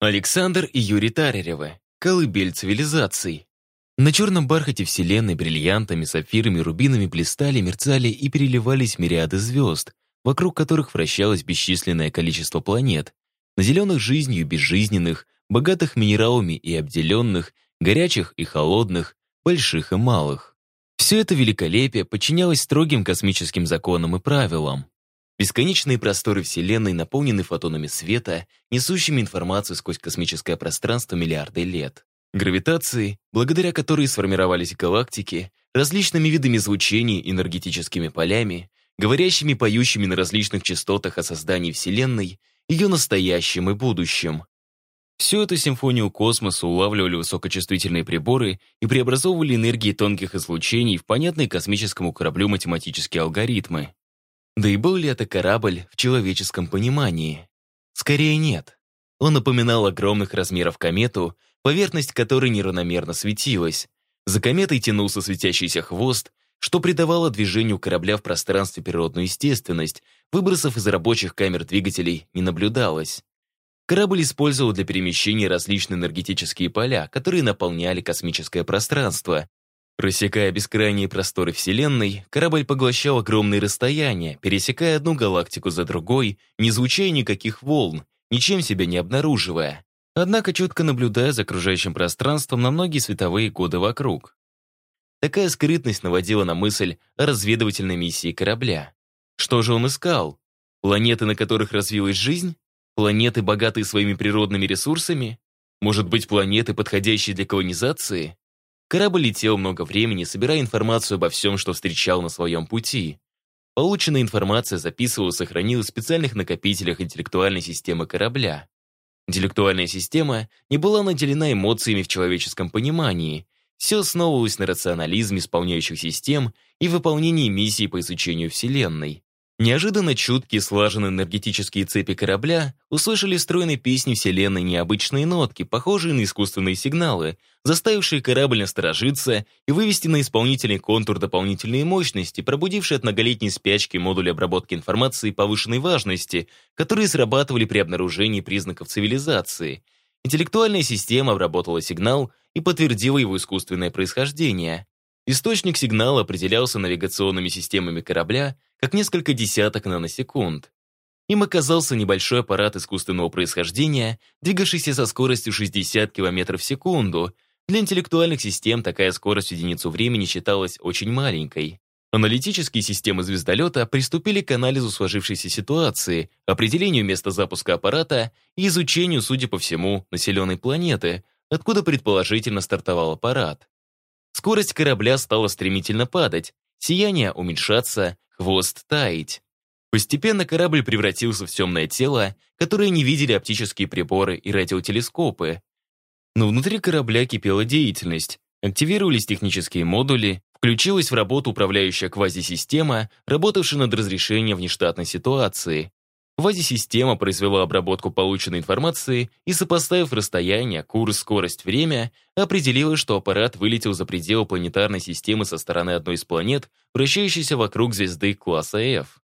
Александр и Юрий Тараревы. Колыбель цивилизаций. На черном бархате Вселенной бриллиантами, сапфирами, рубинами блистали, мерцали и переливались мириады звезд, вокруг которых вращалось бесчисленное количество планет, наделенных жизнью безжизненных, богатых минералами и обделенных, горячих и холодных, больших и малых. Все это великолепие подчинялось строгим космическим законам и правилам. Бесконечные просторы Вселенной наполнены фотонами света, несущими информацию сквозь космическое пространство миллиарды лет. Гравитации, благодаря которой сформировались галактики, различными видами излучений, энергетическими полями, говорящими поющими на различных частотах о создании Вселенной, ее настоящем и будущем. Всю эту симфонию космоса улавливали высокочувствительные приборы и преобразовывали энергии тонких излучений в понятные космическому кораблю математические алгоритмы. Да и был ли это корабль в человеческом понимании? Скорее нет. Он напоминал огромных размеров комету, поверхность которой неравномерно светилась. За кометой тянулся светящийся хвост, что придавало движению корабля в пространстве природную естественность, выбросов из рабочих камер двигателей не наблюдалось. Корабль использовал для перемещения различные энергетические поля, которые наполняли космическое пространство, Рассекая бескрайние просторы Вселенной, корабль поглощал огромные расстояния, пересекая одну галактику за другой, не звучая никаких волн, ничем себя не обнаруживая. Однако четко наблюдая за окружающим пространством на многие световые годы вокруг. Такая скрытность наводила на мысль о разведывательной миссии корабля. Что же он искал? Планеты, на которых развилась жизнь? Планеты, богатые своими природными ресурсами? Может быть, планеты, подходящие для колонизации? Корабль летел много времени, собирая информацию обо всем, что встречал на своем пути. Полученная информация записывалась и сохранилась в специальных накопителях интеллектуальной системы корабля. Интеллектуальная система не была наделена эмоциями в человеческом понимании. Все основывалось на рационализме исполняющих систем и выполнении миссии по изучению Вселенной. Неожиданно чуткие слаженные энергетические цепи корабля услышали стройной песни Вселенной необычные нотки, похожие на искусственные сигналы, заставившие корабль насторожиться и вывести на исполнительный контур дополнительные мощности, пробудившие от многолетней спячки модули обработки информации повышенной важности, которые срабатывали при обнаружении признаков цивилизации. Интеллектуальная система обработала сигнал и подтвердила его искусственное происхождение. Источник сигнала определялся навигационными системами корабля как несколько десяток наносекунд. Им оказался небольшой аппарат искусственного происхождения, двигавшийся со скоростью 60 км в секунду. Для интеллектуальных систем такая скорость в единицу времени считалась очень маленькой. Аналитические системы звездолета приступили к анализу сложившейся ситуации, определению места запуска аппарата и изучению, судя по всему, населенной планеты, откуда предположительно стартовал аппарат. Скорость корабля стала стремительно падать, сияние уменьшаться, хвост таять. Постепенно корабль превратился в темное тело, которое не видели оптические приборы и радиотелескопы. Но внутри корабля кипела деятельность. Активировались технические модули, включилась в работу управляющая квазисистема, работавшая над разрешением внештатной ситуации. Квазисистема произвела обработку полученной информации и, сопоставив расстояние, курс, скорость, время, определила, что аппарат вылетел за пределы планетарной системы со стороны одной из планет, вращающейся вокруг звезды класса F.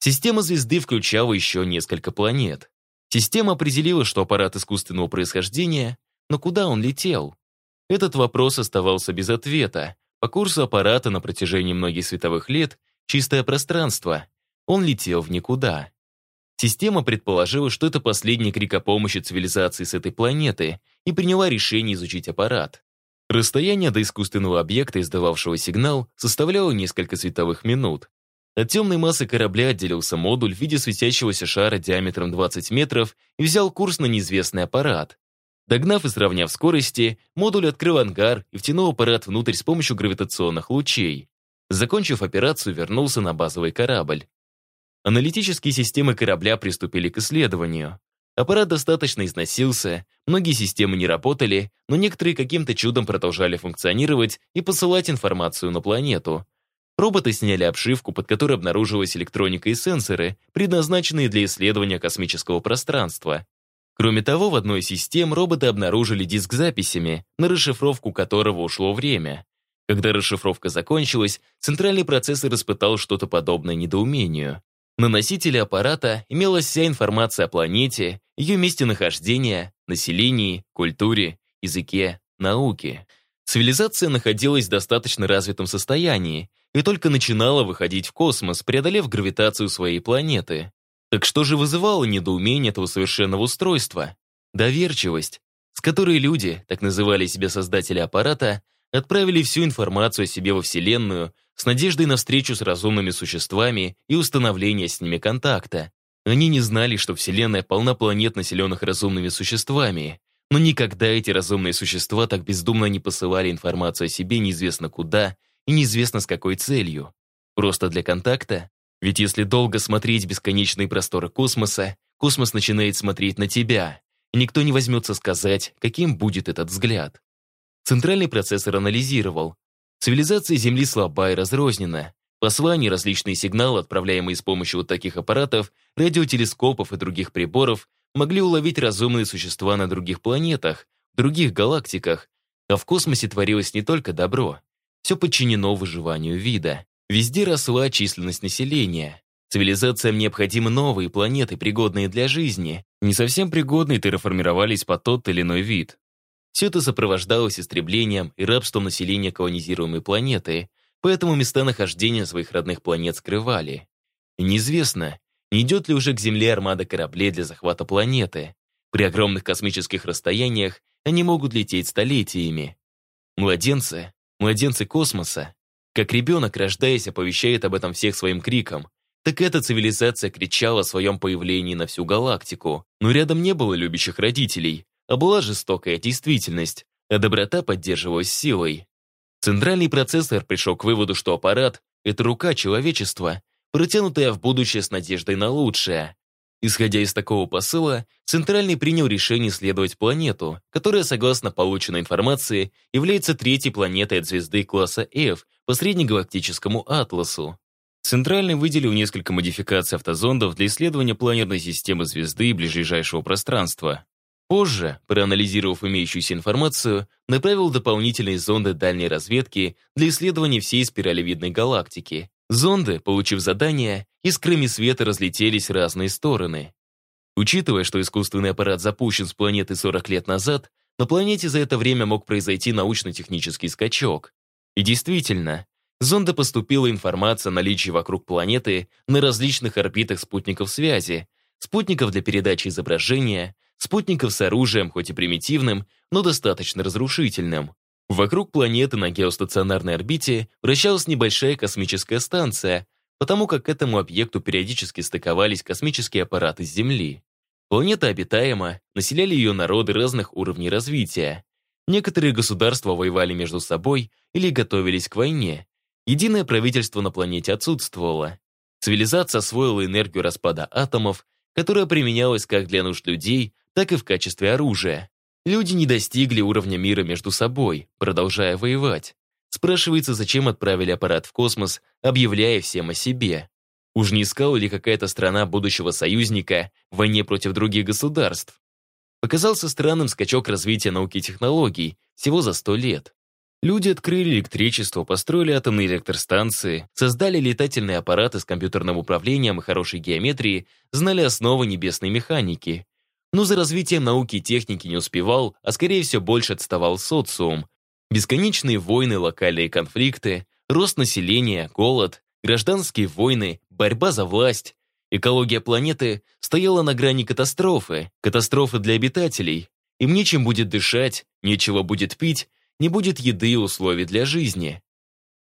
Система звезды включала еще несколько планет. Система определила, что аппарат искусственного происхождения, но куда он летел? Этот вопрос оставался без ответа. По курсу аппарата на протяжении многих световых лет чистое пространство. Он летел в никуда. Система предположила, что это последний крик о помощи цивилизации с этой планеты и приняла решение изучить аппарат. Расстояние до искусственного объекта, издававшего сигнал, составляло несколько световых минут. От темной массы корабля отделился модуль в виде светящегося шара диаметром 20 метров и взял курс на неизвестный аппарат. Догнав и сравняв скорости, модуль открыл ангар и втянул аппарат внутрь с помощью гравитационных лучей. Закончив операцию, вернулся на базовый корабль. Аналитические системы корабля приступили к исследованию. Аппарат достаточно износился, многие системы не работали, но некоторые каким-то чудом продолжали функционировать и посылать информацию на планету. Роботы сняли обшивку, под которой обнаружилась электроника и сенсоры, предназначенные для исследования космического пространства. Кроме того, в одной из систем роботы обнаружили диск с записями, на расшифровку которого ушло время. Когда расшифровка закончилась, центральный процессор испытал что-то подобное недоумению. На носителе аппарата имелась вся информация о планете, ее месте нахождения, населении, культуре, языке, науке. Цивилизация находилась в достаточно развитом состоянии и только начинала выходить в космос, преодолев гравитацию своей планеты. Так что же вызывало недоумение этого совершенного устройства? Доверчивость, с которой люди, так называли себя создатели аппарата, отправили всю информацию о себе во Вселенную с надеждой на встречу с разумными существами и установление с ними контакта. Они не знали, что Вселенная полна планет, населенных разумными существами, но никогда эти разумные существа так бездумно не посылали информацию о себе неизвестно куда и неизвестно с какой целью. Просто для контакта? Ведь если долго смотреть бесконечные просторы космоса, космос начинает смотреть на тебя, и никто не возьмется сказать, каким будет этот взгляд. Центральный процессор анализировал. Цивилизация Земли слаба и разрознена. Послания, различные сигналы, отправляемые с помощью вот таких аппаратов, радиотелескопов и других приборов, могли уловить разумные существа на других планетах, других галактиках. А в космосе творилось не только добро. Все подчинено выживанию вида. Везде росла численность населения. Цивилизациям необходимы новые планеты, пригодные для жизни. Не совсем пригодные терраформировались под тот или иной вид. Все это сопровождалось истреблением и рабством населения колонизируемой планеты, поэтому места нахождения своих родных планет скрывали. Неизвестно, не идет ли уже к Земле армада кораблей для захвата планеты. При огромных космических расстояниях они могут лететь столетиями. Младенцы, младенцы космоса, как ребенок, рождаясь, оповещает об этом всех своим криком, так эта цивилизация кричала о своем появлении на всю галактику. Но рядом не было любящих родителей, а была жестокая действительность, а доброта поддерживалась силой. Центральный процессор пришел к выводу, что аппарат — это рука человечества, протянутая в будущее с надеждой на лучшее. Исходя из такого посыла, Центральный принял решение исследовать планету, которая, согласно полученной информации, является третьей планетой от звезды класса F по среднегалактическому атласу. Центральный выделил несколько модификаций автозондов для исследования планерной системы звезды и ближайшего пространства. Позже, проанализировав имеющуюся информацию, направил дополнительные зонды дальней разведки для исследования всей спиралевидной галактики, Зонды, получив задание, искрами света разлетелись в разные стороны. Учитывая, что искусственный аппарат запущен с планеты 40 лет назад, на планете за это время мог произойти научно-технический скачок. И действительно, зонда поступила информация о наличии вокруг планеты на различных орбитах спутников связи, спутников для передачи изображения, спутников с оружием, хоть и примитивным, но достаточно разрушительным. Вокруг планеты на геостационарной орбите вращалась небольшая космическая станция, потому как к этому объекту периодически стыковались космические аппараты с Земли. Планета обитаема, населяли ее народы разных уровней развития. Некоторые государства воевали между собой или готовились к войне. Единое правительство на планете отсутствовало. Цивилизация освоила энергию распада атомов, которая применялась как для нужд людей, так и в качестве оружия. Люди не достигли уровня мира между собой, продолжая воевать. Спрашивается, зачем отправили аппарат в космос, объявляя всем о себе. Уж не искала ли какая-то страна будущего союзника в войне против других государств? Показался странным скачок развития науки и технологий всего за сто лет. Люди открыли электричество, построили атомные электростанции, создали летательные аппараты с компьютерным управлением и хорошей геометрией, знали основы небесной механики но за развитием науки и техники не успевал, а скорее всего больше отставал социум. Бесконечные войны, локальные конфликты, рост населения, голод, гражданские войны, борьба за власть. Экология планеты стояла на грани катастрофы, катастрофы для обитателей. Им нечем будет дышать, нечего будет пить, не будет еды и условий для жизни.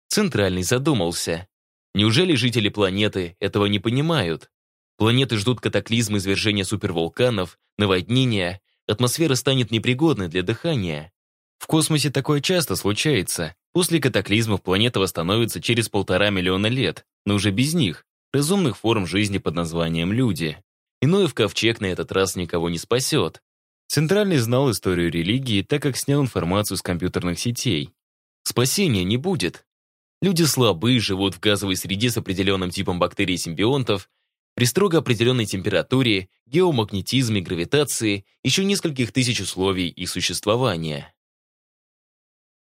Центральный задумался. Неужели жители планеты этого не понимают? Планеты ждут катаклизмы извержения супервулканов, наводнения, атмосфера станет непригодной для дыхания. В космосе такое часто случается. После катаклизмов планета восстановится через полтора миллиона лет, но уже без них, разумных форм жизни под названием люди. Иной в ковчег на этот раз никого не спасет. Центральный знал историю религии, так как снял информацию с компьютерных сетей. Спасения не будет. Люди слабые, живут в газовой среде с определенным типом бактерий-симбионтов, при строго определенной температуре, геомагнетизме, гравитации, еще нескольких тысяч условий их существования.